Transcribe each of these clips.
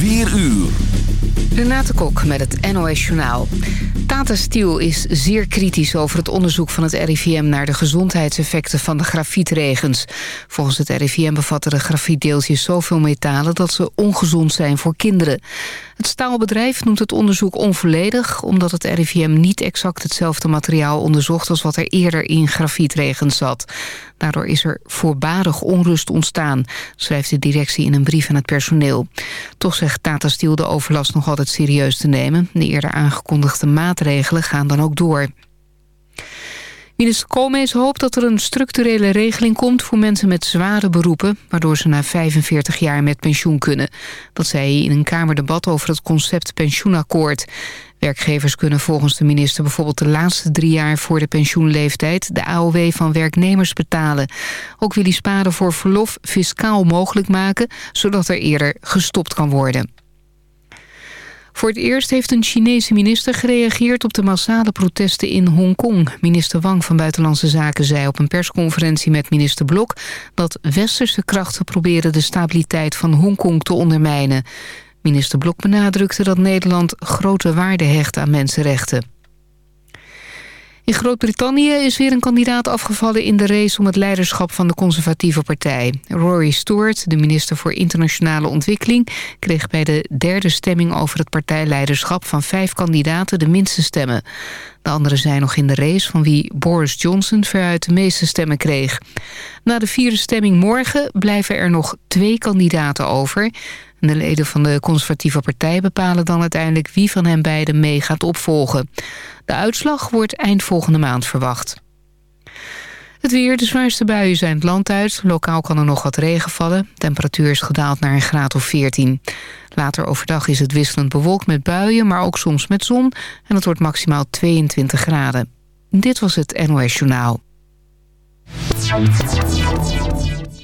4 uur. Renate Kok met het NOS Journaal. Tata Steel is zeer kritisch over het onderzoek van het RIVM... naar de gezondheidseffecten van de grafietregens. Volgens het RIVM bevatten de grafietdeeltjes zoveel metalen... dat ze ongezond zijn voor kinderen. Het staalbedrijf noemt het onderzoek onvolledig... omdat het RIVM niet exact hetzelfde materiaal onderzocht... als wat er eerder in grafietregens zat. Daardoor is er voorbarig onrust ontstaan... schrijft de directie in een brief aan het personeel. Toch zegt Tata Steel de overlast nog altijd serieus te nemen. De eerder aangekondigde maatregelen gaan dan ook door. Minister Koolmees hoopt dat er een structurele regeling komt... voor mensen met zware beroepen... waardoor ze na 45 jaar met pensioen kunnen. Dat zei hij in een Kamerdebat over het concept pensioenakkoord. Werkgevers kunnen volgens de minister bijvoorbeeld de laatste drie jaar voor de pensioenleeftijd de AOW van werknemers betalen. Ook wil hij sparen voor verlof fiscaal mogelijk maken, zodat er eerder gestopt kan worden. Voor het eerst heeft een Chinese minister gereageerd op de massale protesten in Hongkong. Minister Wang van Buitenlandse Zaken zei op een persconferentie met minister Blok... dat westerse krachten proberen de stabiliteit van Hongkong te ondermijnen. Minister Blok benadrukte dat Nederland grote waarde hecht aan mensenrechten. In Groot-Brittannië is weer een kandidaat afgevallen in de race om het leiderschap van de conservatieve partij. Rory Stewart, de minister voor Internationale Ontwikkeling, kreeg bij de derde stemming over het partijleiderschap van vijf kandidaten de minste stemmen. De anderen zijn nog in de race van wie Boris Johnson veruit de meeste stemmen kreeg. Na de vierde stemming morgen blijven er nog twee kandidaten over. De leden van de conservatieve partij bepalen dan uiteindelijk wie van hen beiden mee gaat opvolgen. De uitslag wordt eind volgende maand verwacht. Het weer, de zwaarste buien zijn het land uit. Lokaal kan er nog wat regen vallen. Temperatuur is gedaald naar een graad of 14. Later overdag is het wisselend bewolkt met buien, maar ook soms met zon. En het wordt maximaal 22 graden. Dit was het NOS Journaal.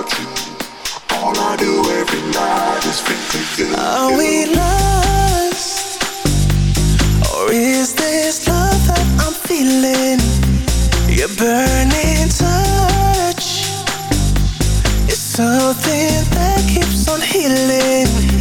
about you. All I do every night is think of you. Are we lost? Or is this love that I'm feeling? Your burning touch it's something that keeps on healing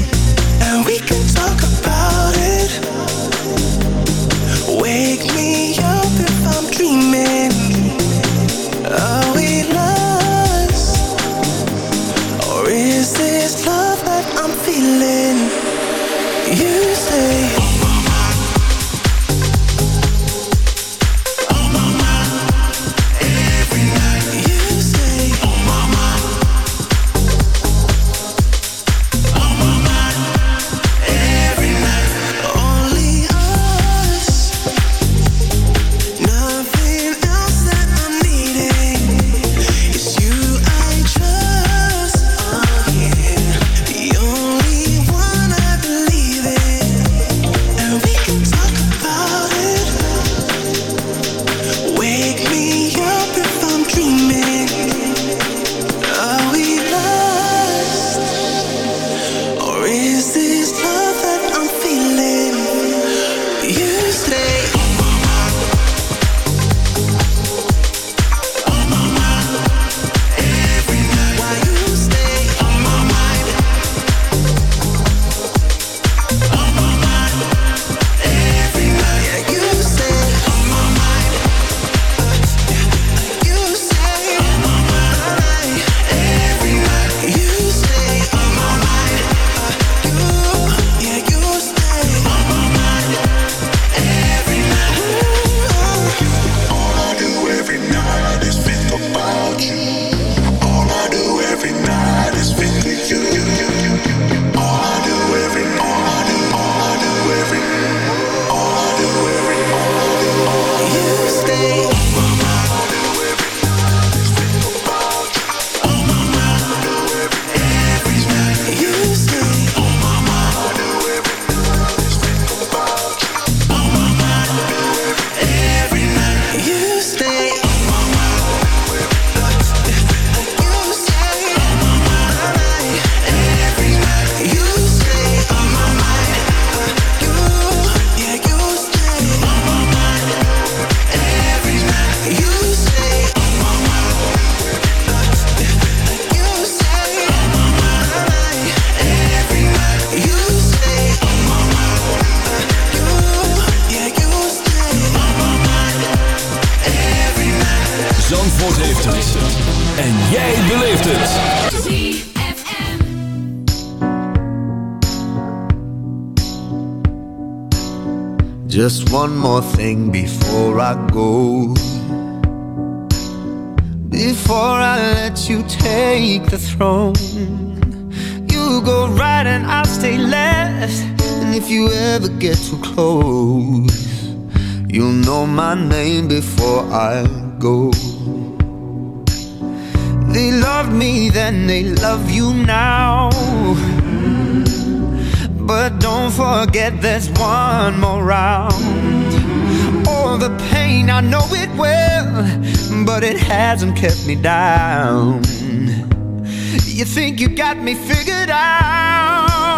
You think you got me figured out?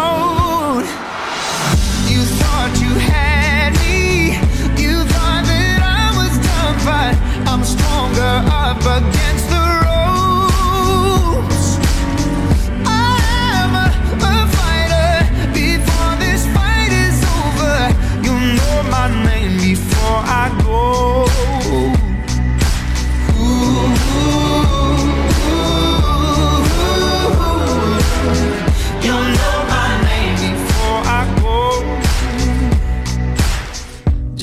You thought you had me. You thought that I was done, but I'm stronger up against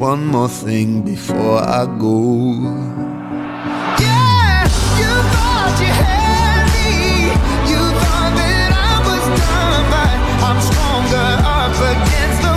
one more thing before I go. Yeah, you know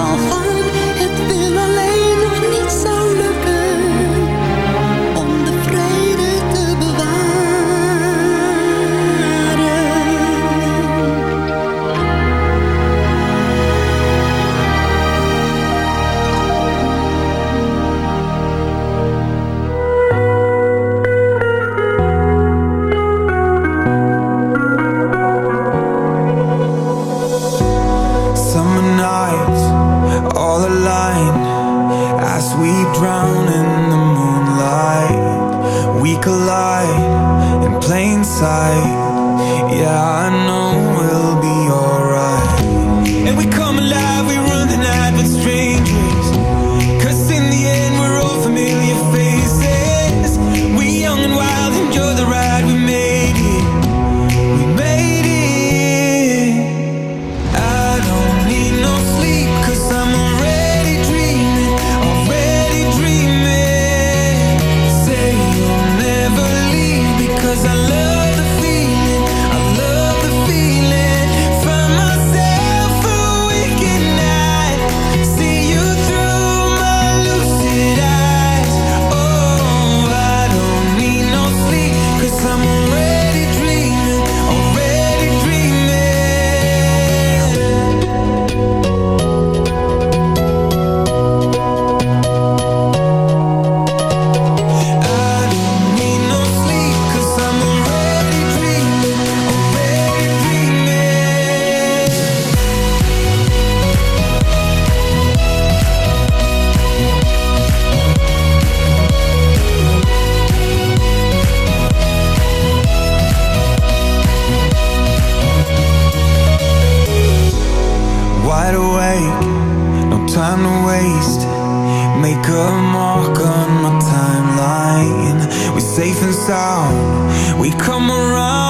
myself waste. Make a mark on my timeline. We're safe and sound. We come around.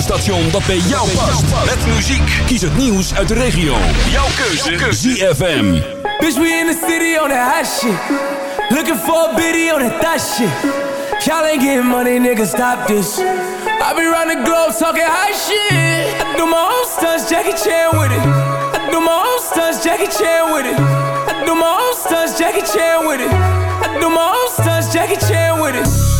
radiostation dat bij jou past. Met muziek. Kies het nieuws uit de regio. Jouw keuze. ZFM. Bitch, we in the city on that hot shit. Looking for a biddy on that thot shit. Y'all ain't getting money, nigga, stop this. I be round the globe talking high shit. I do my own stunts, Jackie Chan with it. I do my own stunts, Jackie Chan with it. I do my own stunts, Jackie Chan with it. I do my own stunts, Jackie Chan with it.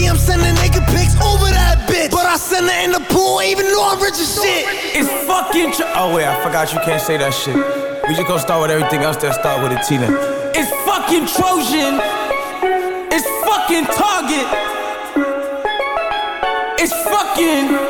DM, sending naked pics over that bitch. But I send her in the pool, even though I'm rich as shit. It's fucking tr- Oh wait, I forgot you can't say that shit. We just gonna start with everything else that start with a T then. It's fucking Trojan. It's fucking Target. It's fucking.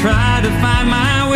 Try to find my way.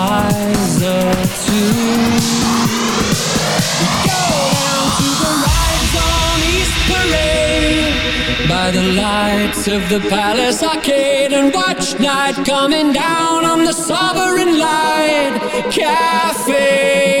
wiser too. Go down to the rides on East Parade by the lights of the Palace Arcade and watch night coming down on the Sovereign Light Cafe.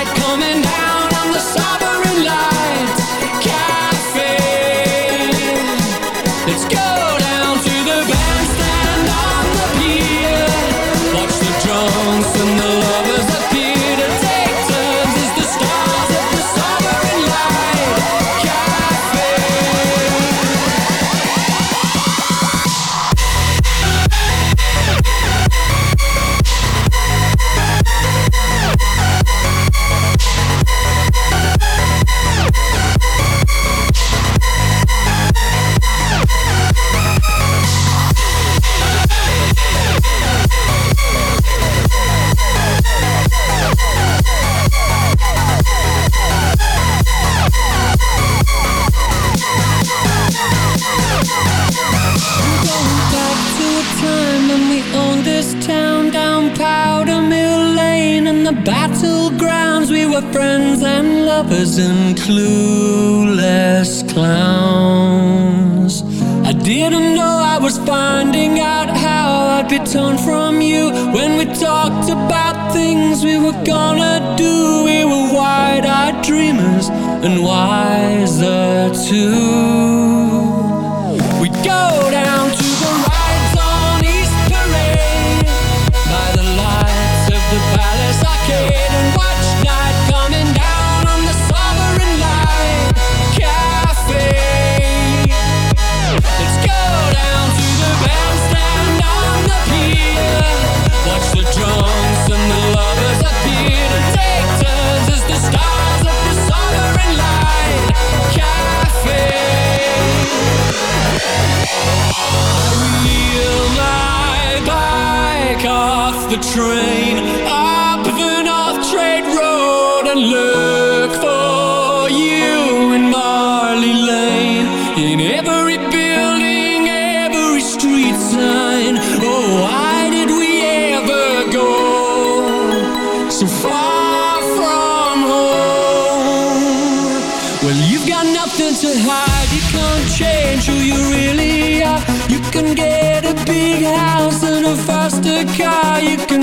Let's go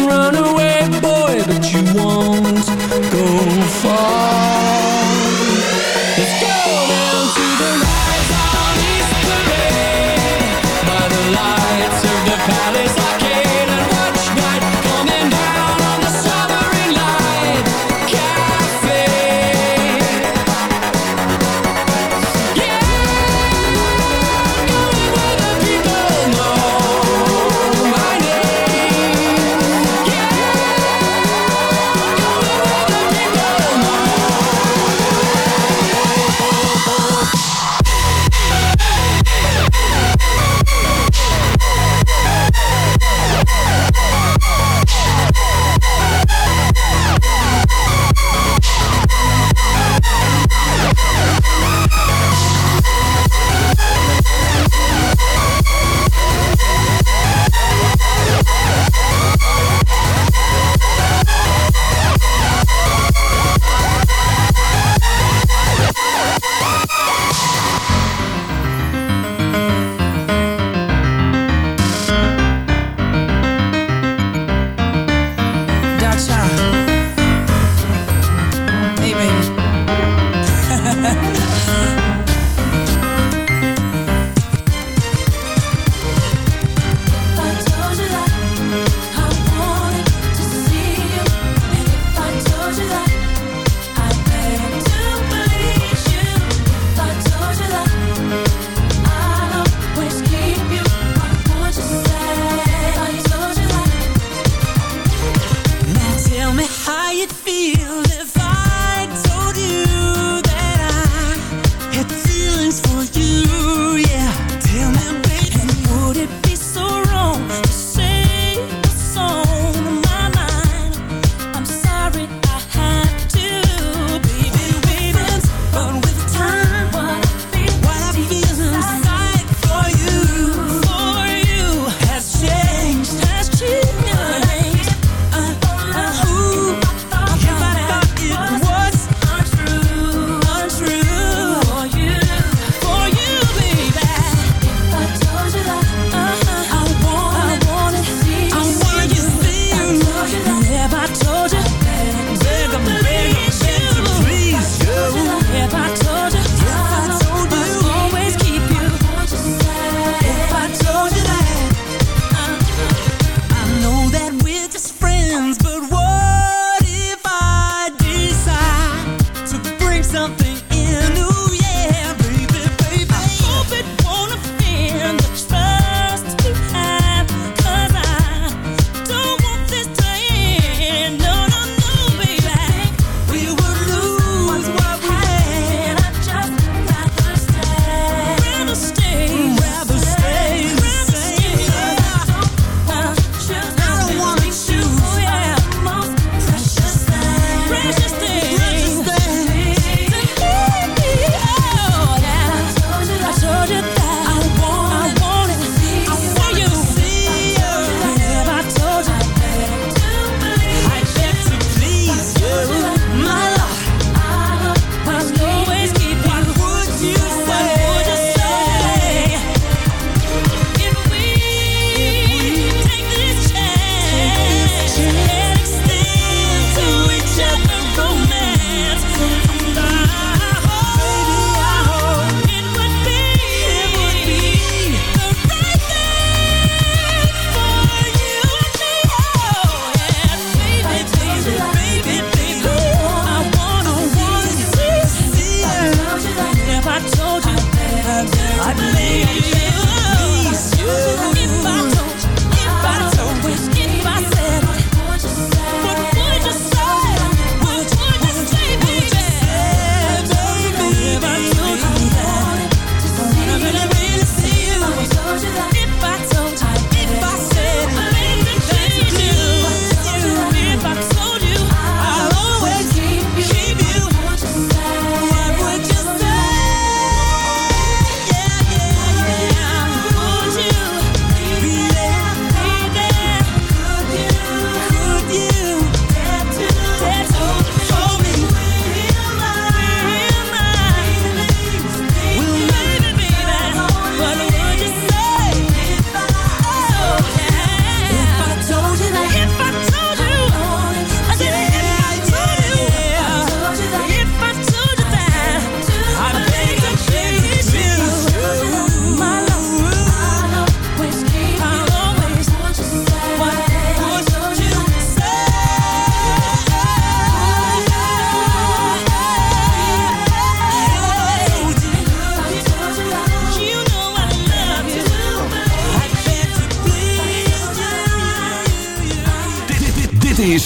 run away,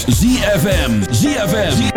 ZFM. ZFM.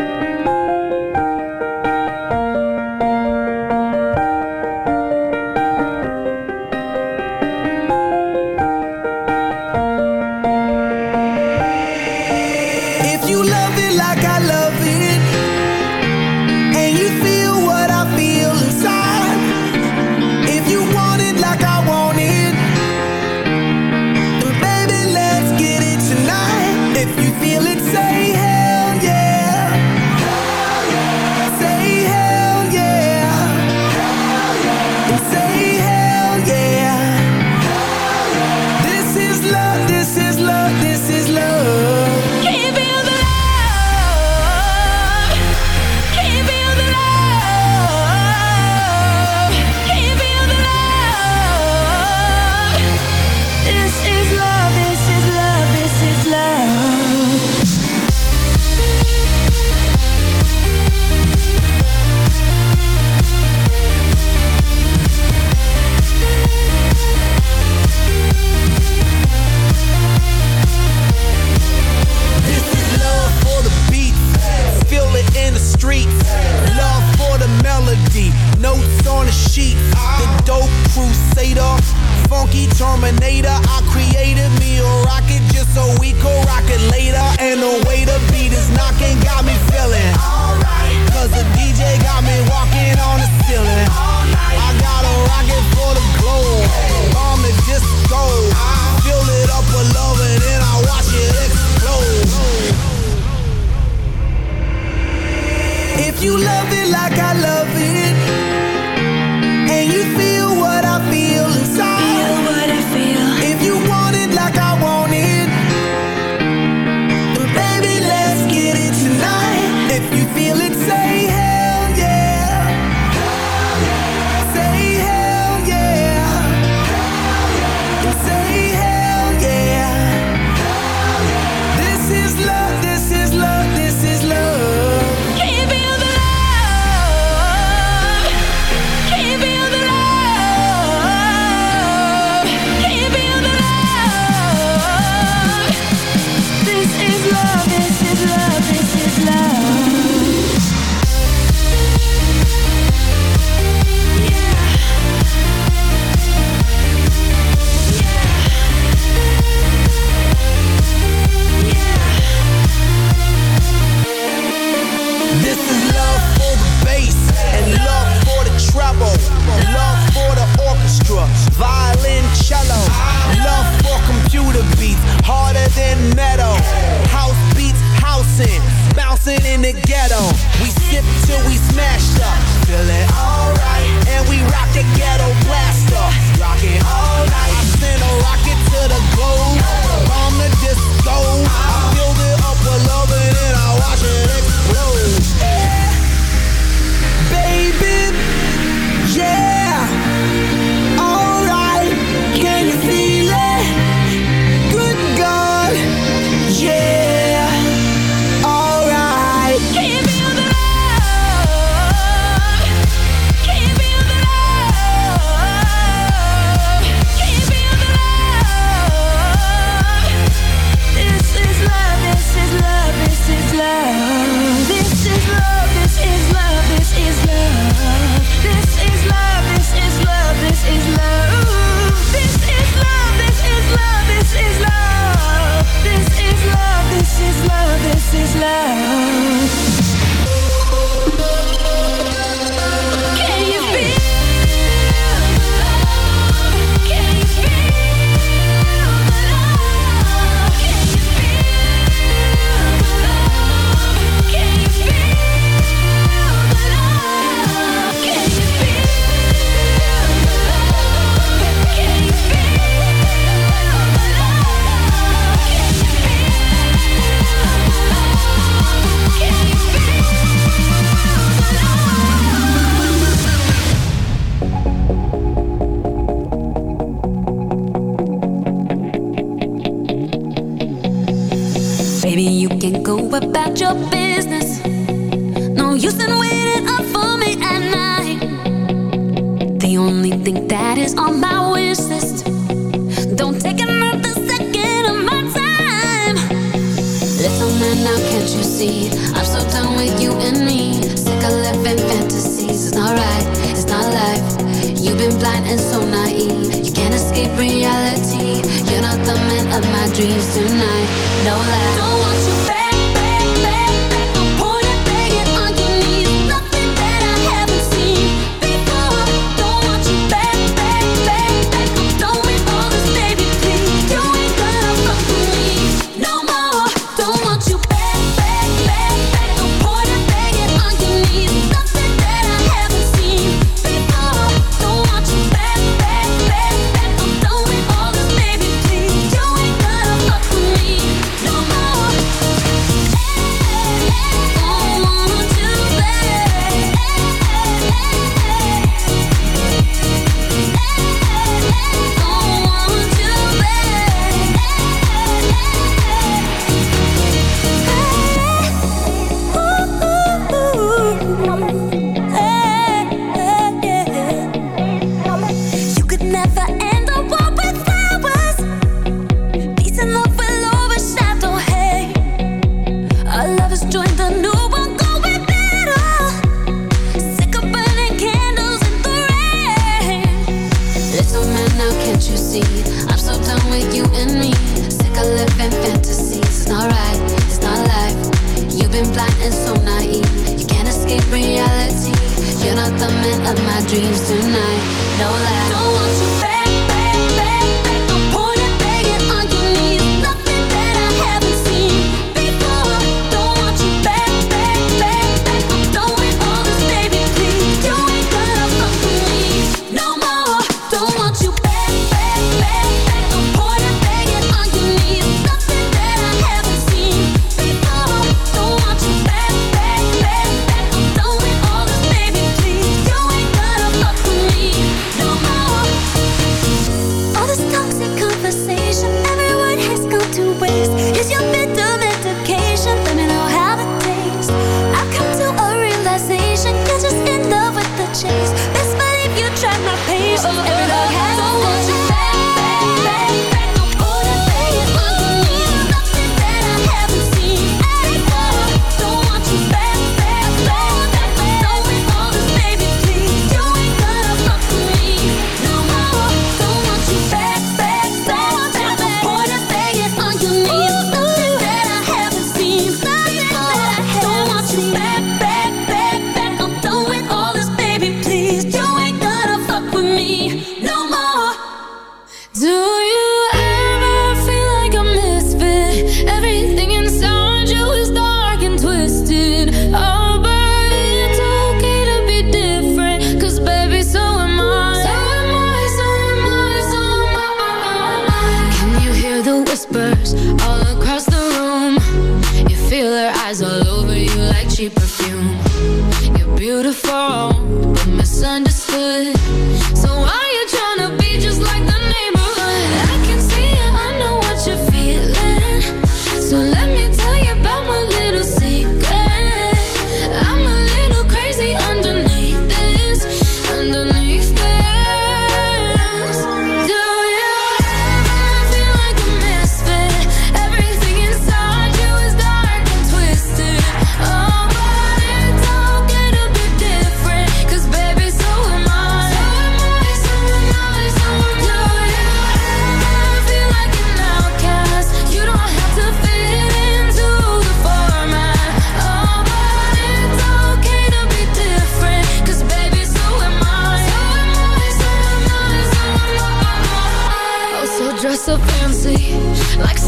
Like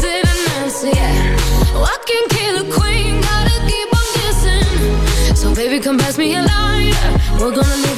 oh, I can kill a queen, gotta keep on. So baby, come pass me a lighter. We're gonna live